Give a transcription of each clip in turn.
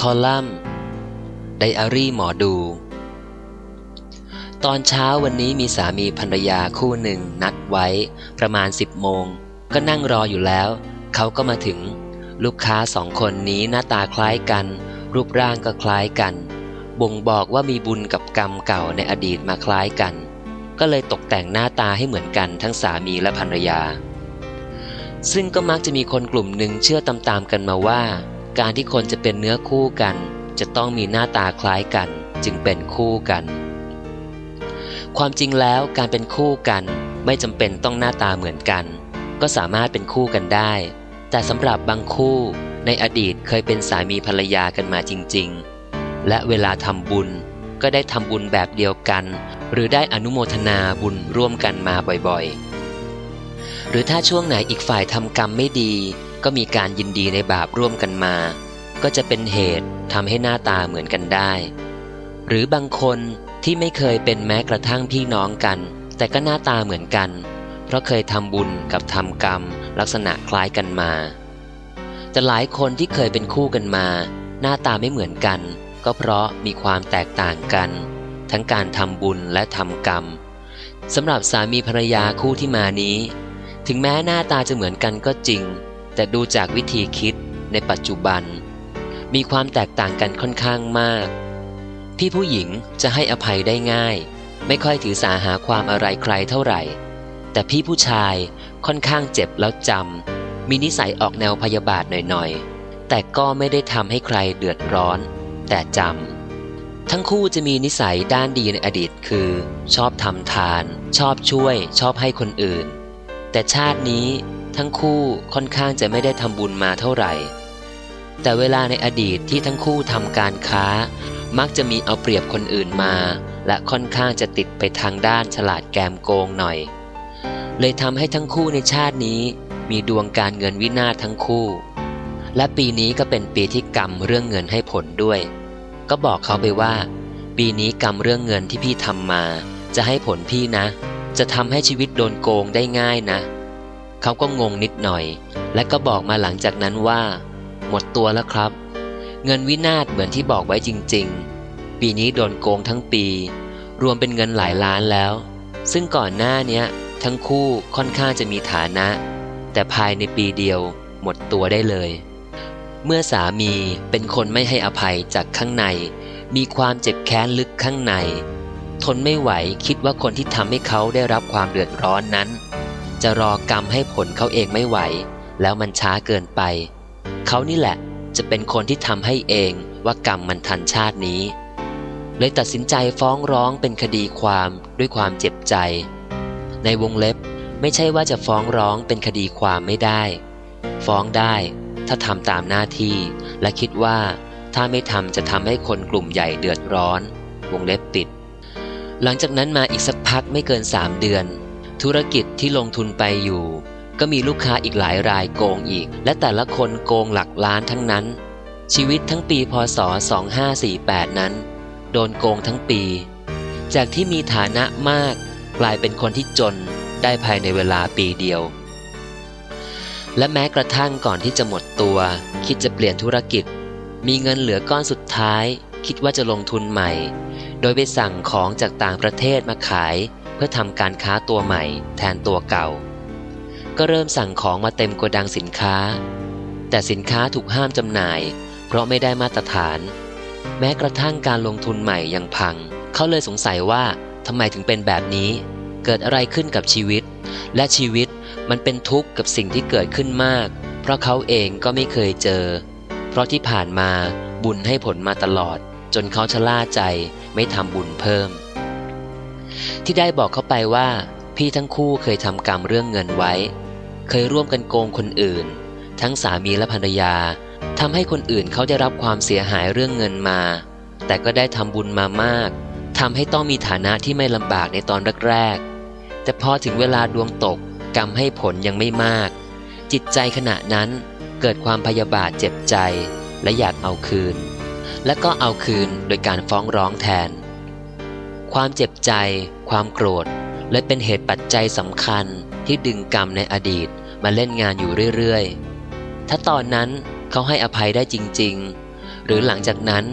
คอลัมน์ไดอารี่หมอดู ตอนเช้าวันนี้มีสามีภรรยาคู่หนึ่งนัดไว้ ประมาณสิบโมง ก็นั่งรออยู่แล้ว เขาก็มาถึง ลูกค้าสองคนนี้หน้าตาคล้ายกัน รูปร่างก็คล้ายกัน บ่งบอกว่ามีบุญกับกรรมเก่าในอดีตมาคล้ายกัน ก็เลยตกแต่งหน้าตาให้เหมือนกันทั้งสามีและภรรยา ซึ่งก็มักจะมีคนกลุ่มหนึ่งเชื่อตามๆกันมาว่า การที่คนจะเป็นเนื้อคู่กัน จะต้องมีหน้าตาคล้ายกัน จึงเป็นคู่กัน ความจริงแล้วการเป็นคู่กัน ไม่จำเป็นต้องหน้าตาเหมือนกัน ก็สามารถเป็นคู่กันได้ แต่สำหรับบางคู่ในอดีตเคยเป็นสามีภรรยากันมาจริง ๆ และเวลาทำบุญก็ได้ทำบุญแบบเดียวกัน หรือได้อนุโมทนาบุญร่วมกันมาบ่อยๆ หรือถ้าช่วงไหนอีกฝ่ายทำกรรมไม่ดี ก็มีการยินดีในบาปร่วมกันมา ก็จะเป็นเหตุทำให้หน้าตาเหมือนกันได้ หรือบางคนที่ไม่เคยเป็นแม้กระทั่งพี่น้องกัน แต่ก็หน้าตาเหมือนกัน เพราะเคยทำบุญกับทำกรรม ลักษณะคล้ายกันมา แต่หลายคนที่เคยเป็นคู่กันมา หน้าตาไม่เหมือนกัน ก็เพราะมีความแตกต่างกัน ทั้งการทำบุญและทำกรรมสำหรับสามีภรรยาคู่ที่มานี้ ถึงแม้หน้าตาจะเหมือนกันก็จริง แต่ดูจากวิธีคิดในปัจจุบัน มีความแตกต่างกันค่อนข้างมากพี่ผู้หญิงจะให้อภัยได้ง่าย ไม่ค่อยถือสาหาความอะไรใครเท่าไหร่ แต่พี่ผู้ชายค่อนข้างเจ็บแล้วจำมีนิสัยออกแนวพยาบาทหน่อยๆ แต่ก็ไม่ได้ทำให้ใครเดือดร้อน แต่จำทั้งคู่จะมีนิสัยด้านดีในอดีตคือ ชอบทำทาน ชอบช่วย ชอบให้คนอื่น แต่ชาตินี้ ทั้งคู่ค่อนข้างจะไม่ได้ทำบุญมาเท่าไหร่ แต่เวลาในอดีตที่ทั้งคู่ทำการค้า มักจะมีเอาเปรียบคนอื่นมา และค่อนข้างจะติดไปทางด้านฉลาดแกมโกงหน่อย เลยทำให้ทั้งคู่ในชาตินี้ มีดวงการเงินวินาศทั้งคู่ และปีนี้ก็เป็นปีที่กรรมเรื่องเงินให้ผลด้วย ก็บอกเขาไปว่า ปีนี้กรรมเรื่องเงินที่พี่ทำมา จะให้ผลพี่นะ จะทำให้ชีวิตโดนโกงได้ง่ายนะ เขาก็งงนิดหน่อย และก็บอกมาหลังจากนั้นว่า หมดตัวแล้วครับ เงินวินาศเหมือนที่บอกไว้จริง ๆ ปีนี้โดนโกงทั้งปี รวมเป็นเงินหลายล้านแล้ว ซึ่งก่อนหน้าเนี้ย ทั้งคู่ค่อนข้างจะมีฐานะ แต่ภายในปีเดียว หมดตัวได้เลย เมื่อสามีเป็นคนไม่ให้อภัยจากข้างใน มีความเจ็บแค้นลึกข้างใน ทนไม่ไหวคิดว่าคนที่ทำให้เขาได้รับความเดือดร้อนนั้น จะรอกรรมให้ผลเขาเองไม่ไหว แล้วมันช้าเกินไป เขานี่แหละจะเป็นคนที่ทำให้เองว่ากรรมมันทันชาตินี้ เลยตัดสินใจฟ้องร้องเป็นคดีความด้วยความเจ็บใจ ในวงเล็บไม่ใช่ว่าจะฟ้องร้องเป็นคดีความไม่ได้ ฟ้องได้ถ้าทำตามหน้าที่และคิดว่าถ้าไม่ทำจะทำให้คนกลุ่มใหญ่เดือดร้อน วงเล็บปิด หลังจากนั้นมาอีกสักพักไม่เกินสามเดือน ธุรกิจที่ลงทุนไปอยู่ ก็มีลูกค้าอีกหลายรายโกงอีก และแต่ละคนโกงหลักล้านทั้งนั้น ชีวิตทั้งปีพศ 2548 นั้น โดนโกงทั้งปี จากที่มีฐานะมากกลายเป็นคนที่จนได้ภายในเวลาปีเดียว และแม้กระทั่งก่อนที่จะหมดตัว คิดจะเปลี่ยนธุรกิจ มีเงินเหลือก้อนสุดท้าย คิดว่าจะลงทุนใหม่ โดยไปสั่งของจากต่างประเทศมาขาย เพื่อทำการค้าตัวใหม่ แทนตัวเก่า ก็เริ่มสั่งของมาเต็มโกดังสินค้า แต่สินค้าถูกห้ามจำหน่าย เพราะไม่ได้มาตรฐาน แม้กระทั่งการลงทุนใหม่ยังพัง เขาเลยสงสัยว่าทำไมถึงเป็นแบบนี้ เกิดอะไรขึ้นกับชีวิต และชีวิตมันเป็นทุกข์กับสิ่งที่เกิดขึ้นมาก เพราะเขาเองก็ไม่เคยเจอ เพราะที่ผ่านมาบุญให้ผลมาตลอด จนเขาชะล่าใจไม่ทำบุญเพิ่ม ที่ได้บอกเขาไปว่า พี่ทั้งคู่เคยทำกรรมเรื่องเงินไว้ เคยร่วมกันโกงคนอื่น ทั้งสามีและภรรยาทำให้คนอื่นเขาได้รับความเสียหายเรื่องเงินมา แต่ก็ได้ทำบุญมามากทำให้ต้องมีฐานะที่ไม่ลำบากในตอนแรกๆแต่พอถึงเวลาดวงตกกรรมให้ผลยังไม่มาก จิตใจขณะนั้นเกิดความพยาบาทเจ็บใจ และอยากเอาคืน และก็เอาคืนโดยการฟ้องร้องแทน ความเจ็บใจ ความโกรธและเป็นเหตุปัจจัยสำคัญที่ดึงกรรมในอดีตมาเล่นงานอยู่เรื่อยๆ ถ้าตอนนั้นเขาให้อภัยได้จริง ๆ หรือหลังจากนั้น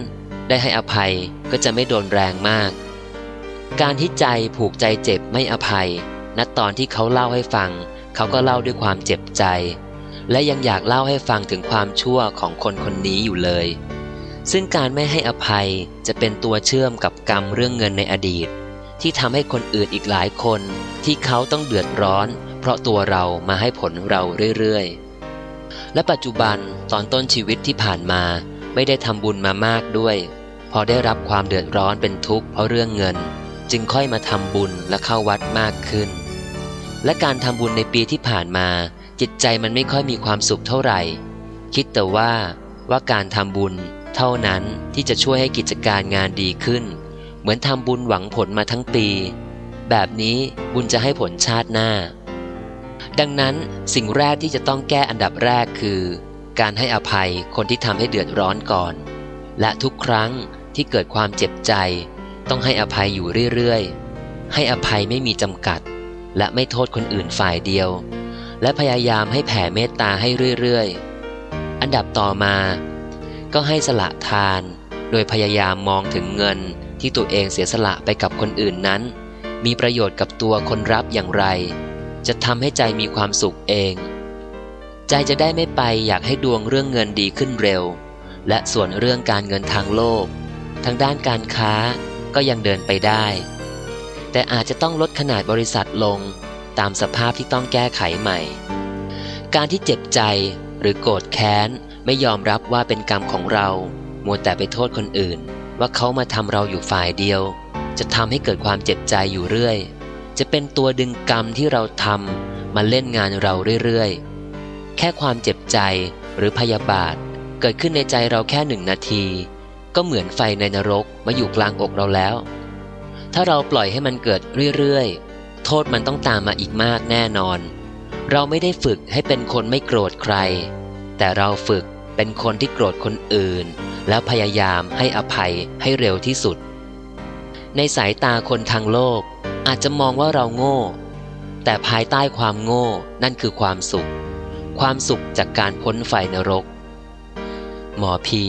ได้ให้อภัยก็จะไม่โดนแรงมาก การที่ใจผูกใจเจ็บไม่อภัย ณตอนที่เขาเล่าให้ฟัง เขาก็เล่าด้วยความเจ็บใจ และยังอยากเล่าให้ฟังถึงความชั่วของคนคนนี้อยู่เลย ซึ่งการไม่ให้อภัยจะเป็นตัวเชื่อมกับกรรมเรื่องเงินในอดีต ที่ทำให้คนอื่นอีกหลายคน ที่เขาต้องเดือดร้อน เพราะตัวเรามาให้ผลเราเรื่อยๆ และปัจจุบันตอนต้นชีวิตที่ผ่านมาไม่ได้ทำบุญมามากด้วย พอได้รับความเดือดร้อนเป็นทุกข์เพราะเรื่องเงิน จึงค่อยมาทำบุญและเข้าวัดมากขึ้น และการทำบุญในปีที่ผ่านมา จิตใจมันไม่ค่อยมีความสุขเท่าไหร่ คิดแต่ว่าว่าการทำบุญ เท่านั้นที่จะช่วยให้กิจการงานดีขึ้น เหมือนทำบุญหวังผลมาทั้งปี แบบนี้บุญจะให้ผลชาติหน้า ดังนั้นสิ่งแรกที่จะต้องแก้อันดับแรกคือ การให้อภัยคนที่ทำให้เดือดร้อนก่อน และทุกครั้งที่เกิดความเจ็บใจ ต้องให้อภัยอยู่เรื่อยๆ ให้อภัยไม่มีจำกัด และไม่โทษคนอื่นฝ่ายเดียว และพยายามให้แผ่เมตตาให้เรื่อยๆ อันดับต่อมา ก็ให้สละทาน โดยพยายามมองถึงเงินที่ตัวเองเสียสละไปกับคนอื่นนั้น มีประโยชน์กับตัวคนรับอย่างไร จะทำให้ใจมีความสุขเอง ใจจะได้ไม่ไปอยากให้ดวงเรื่องเงินดีขึ้นเร็ว และส่วนเรื่องการเงินทางโลก ทางด้านการค้าก็ยังเดินไปได้ แต่อาจจะต้องลดขนาดบริษัทลงตามสภาพที่ต้องแก้ไขใหม่ การที่เจ็บใจหรือโกรธแค้น ไม่ยอมรับว่าเป็นกรรมของเรา มัวแต่ไปโทษคนอื่น ว่าเขามาทำเราอยู่ฝ่ายเดียว จะทำให้เกิดความเจ็บใจอยู่เรื่อย จะเป็นตัวดึงกรรมที่เราทำมาเล่นงานเราเรื่อยๆ แค่ความเจ็บใจหรือพยาบาท เกิดขึ้นในใจเราแค่หนึ่งนาที ก็เหมือนไฟในนรกมาอยู่กลางอกเราแล้ว ถ้าเราปล่อยให้มันเกิดเรื่อยๆ โทษมันต้องตามมาอีกมากแน่นอน เราไม่ได้ฝึกให้เป็นคนไม่โกรธใคร แต่เราฝึกเป็นคนที่โกรธคนอื่น แล้วพยายามให้อภัยให้เร็วที่สุด ในสายตาคนทางโลกอาจจะมองว่าเราโง่ แต่ภายใต้ความโง่นั่นคือความสุข ความสุขจากการพ้นไฟนรก หมอพี